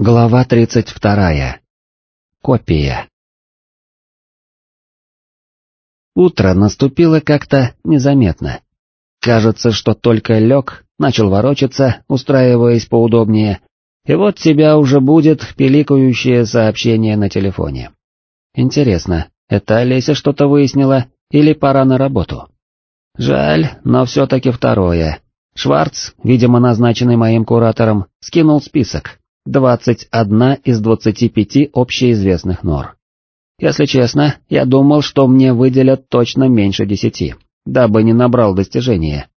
Глава 32. Копия. Утро наступило как-то незаметно. Кажется, что только лег, начал ворочаться, устраиваясь поудобнее, и вот тебя уже будет пиликающее сообщение на телефоне. Интересно, это Олеся что-то выяснила или пора на работу? Жаль, но все-таки второе. Шварц, видимо назначенный моим куратором, скинул список, 21 из 25 общеизвестных нор. Если честно, я думал, что мне выделят точно меньше десяти, дабы не набрал достижения.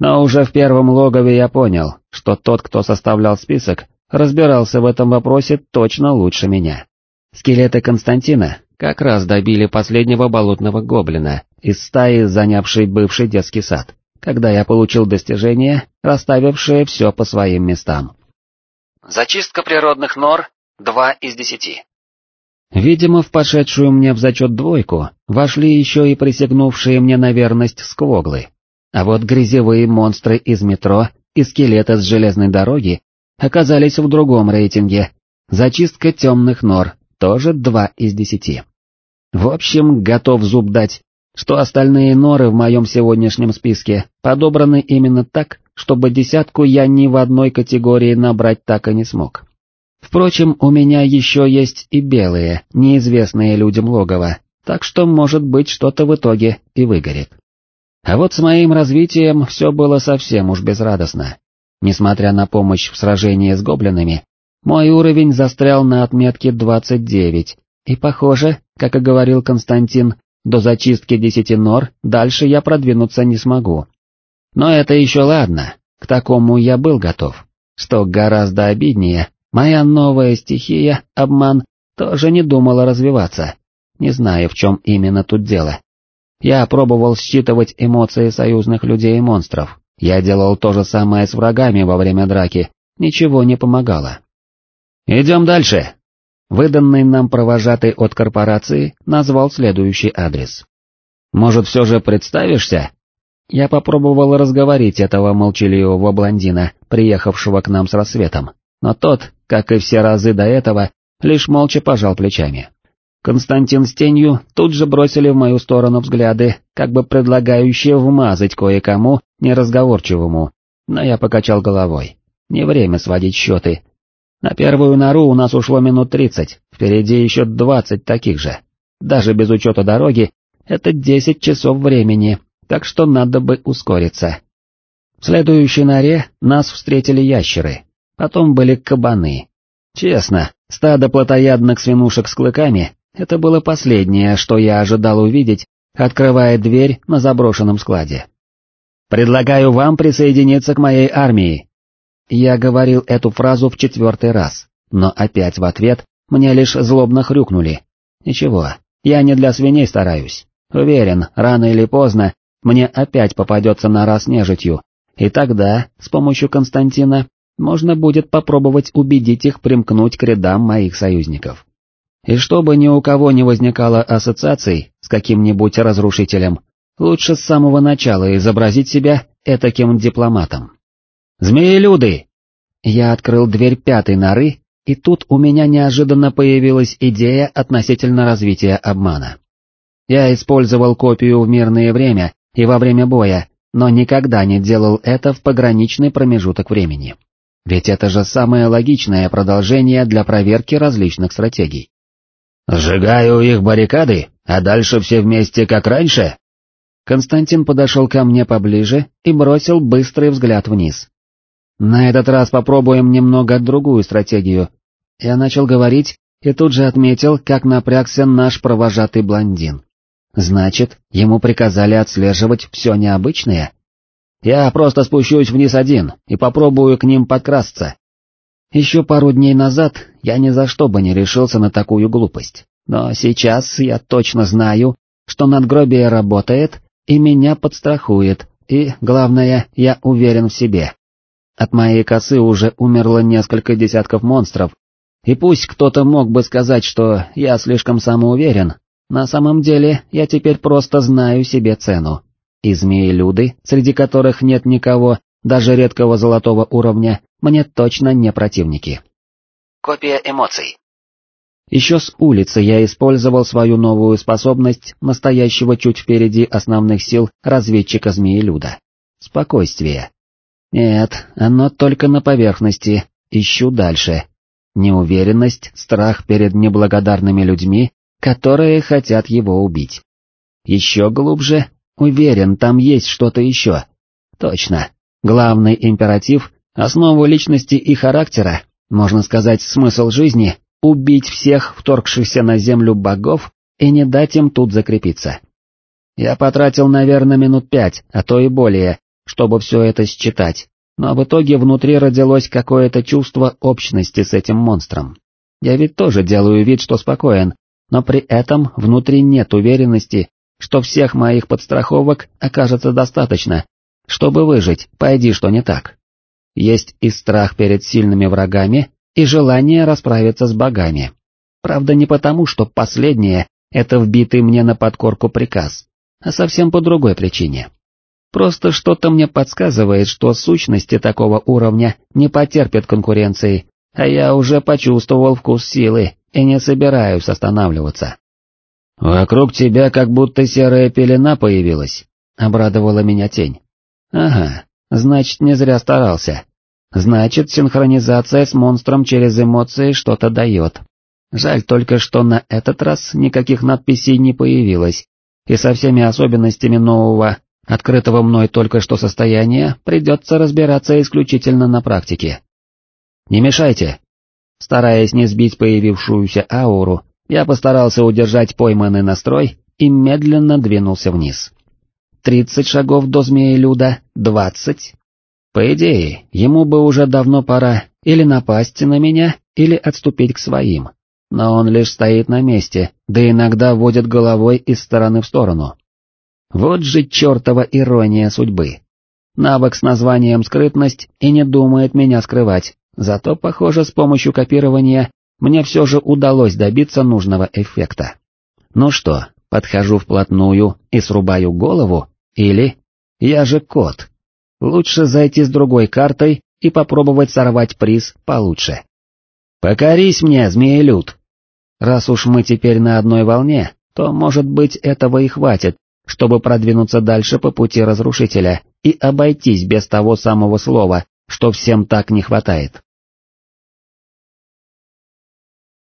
Но уже в первом логове я понял, что тот, кто составлял список, разбирался в этом вопросе точно лучше меня. Скелеты Константина как раз добили последнего болотного гоблина из стаи, занявшей бывший детский сад, когда я получил достижение, расставившее все по своим местам. Зачистка природных нор — два из десяти. Видимо, в пошедшую мне в зачет двойку вошли еще и присягнувшие мне на верность сквоглы. А вот грязевые монстры из метро и скелеты с железной дороги оказались в другом рейтинге. Зачистка темных нор тоже два из десяти. В общем, готов зуб дать, что остальные норы в моем сегодняшнем списке подобраны именно так, чтобы десятку я ни в одной категории набрать так и не смог. Впрочем, у меня еще есть и белые, неизвестные людям логово, так что, может быть, что-то в итоге и выгорит. А вот с моим развитием все было совсем уж безрадостно. Несмотря на помощь в сражении с гоблинами, мой уровень застрял на отметке 29, и похоже, как и говорил Константин, до зачистки десяти нор дальше я продвинуться не смогу, но это еще ладно, к такому я был готов. Что гораздо обиднее, моя новая стихия, обман, тоже не думала развиваться. Не знаю, в чем именно тут дело. Я пробовал считывать эмоции союзных людей и монстров. Я делал то же самое с врагами во время драки, ничего не помогало. «Идем дальше!» Выданный нам провожатый от корпорации назвал следующий адрес. «Может, все же представишься?» Я попробовал разговорить этого молчаливого блондина, приехавшего к нам с рассветом, но тот, как и все разы до этого, лишь молча пожал плечами. Константин с тенью тут же бросили в мою сторону взгляды, как бы предлагающие вмазать кое-кому неразговорчивому, но я покачал головой. Не время сводить счеты. На первую нору у нас ушло минут тридцать, впереди еще двадцать таких же. Даже без учета дороги, это десять часов времени, так что надо бы ускориться. В следующей норе нас встретили ящеры, потом были кабаны. Честно, стадо плотоядных свинушек с клыками — это было последнее, что я ожидал увидеть, открывая дверь на заброшенном складе. «Предлагаю вам присоединиться к моей армии». Я говорил эту фразу в четвертый раз, но опять в ответ мне лишь злобно хрюкнули. Ничего, я не для свиней стараюсь. Уверен, рано или поздно мне опять попадется нора с нежитью, и тогда, с помощью Константина, можно будет попробовать убедить их примкнуть к рядам моих союзников. И чтобы ни у кого не возникало ассоциаций с каким-нибудь разрушителем, лучше с самого начала изобразить себя этаким дипломатом. «Змеелюды!» Я открыл дверь пятой норы, и тут у меня неожиданно появилась идея относительно развития обмана. Я использовал копию в мирное время и во время боя, но никогда не делал это в пограничный промежуток времени. Ведь это же самое логичное продолжение для проверки различных стратегий. «Сжигаю их баррикады, а дальше все вместе как раньше?» Константин подошел ко мне поближе и бросил быстрый взгляд вниз. «На этот раз попробуем немного другую стратегию». Я начал говорить и тут же отметил, как напрягся наш провожатый блондин. Значит, ему приказали отслеживать все необычное? Я просто спущусь вниз один и попробую к ним подкрасться. Еще пару дней назад я ни за что бы не решился на такую глупость, но сейчас я точно знаю, что надгробие работает и меня подстрахует, и, главное, я уверен в себе. От моей косы уже умерло несколько десятков монстров, и пусть кто-то мог бы сказать, что я слишком самоуверен, на самом деле, я теперь просто знаю себе цену. И змеи-люды, среди которых нет никого, даже редкого золотого уровня, мне точно не противники. Копия эмоций. Еще с улицы я использовал свою новую способность настоящего чуть впереди основных сил разведчика Змеелюда. Спокойствие. Нет, оно только на поверхности, ищу дальше. Неуверенность, страх перед неблагодарными людьми, которые хотят его убить. Еще глубже, уверен, там есть что-то еще. Точно. Главный императив, основу личности и характера, можно сказать, смысл жизни — убить всех вторгшихся на землю богов и не дать им тут закрепиться. Я потратил, наверное, минут пять, а то и более, чтобы все это считать, но в итоге внутри родилось какое-то чувство общности с этим монстром. Я ведь тоже делаю вид, что спокоен, но при этом внутри нет уверенности, что всех моих подстраховок окажется достаточно, чтобы выжить, пойди что не так. Есть и страх перед сильными врагами, и желание расправиться с богами. Правда не потому, что последнее — это вбитый мне на подкорку приказ, а совсем по другой причине. Просто что-то мне подсказывает, что сущности такого уровня не потерпят конкуренции, а я уже почувствовал вкус силы и не собираюсь останавливаться. «Вокруг тебя как будто серая пелена появилась», — обрадовала меня тень. «Ага, значит, не зря старался. Значит, синхронизация с монстром через эмоции что-то дает. Жаль только, что на этот раз никаких надписей не появилось, и со всеми особенностями нового Открытого мной только что состояния придется разбираться исключительно на практике. Не мешайте. Стараясь не сбить появившуюся ауру, я постарался удержать пойманный настрой и медленно двинулся вниз. Тридцать шагов до змеи-люда, двадцать. По идее, ему бы уже давно пора или напасть на меня, или отступить к своим. Но он лишь стоит на месте, да иногда водит головой из стороны в сторону. Вот же чертова ирония судьбы. Навык с названием «скрытность» и не думает меня скрывать, зато, похоже, с помощью копирования мне все же удалось добиться нужного эффекта. Ну что, подхожу вплотную и срубаю голову, или... Я же кот. Лучше зайти с другой картой и попробовать сорвать приз получше. Покорись мне, змеелюд! Раз уж мы теперь на одной волне, то, может быть, этого и хватит, чтобы продвинуться дальше по пути разрушителя и обойтись без того самого слова, что всем так не хватает.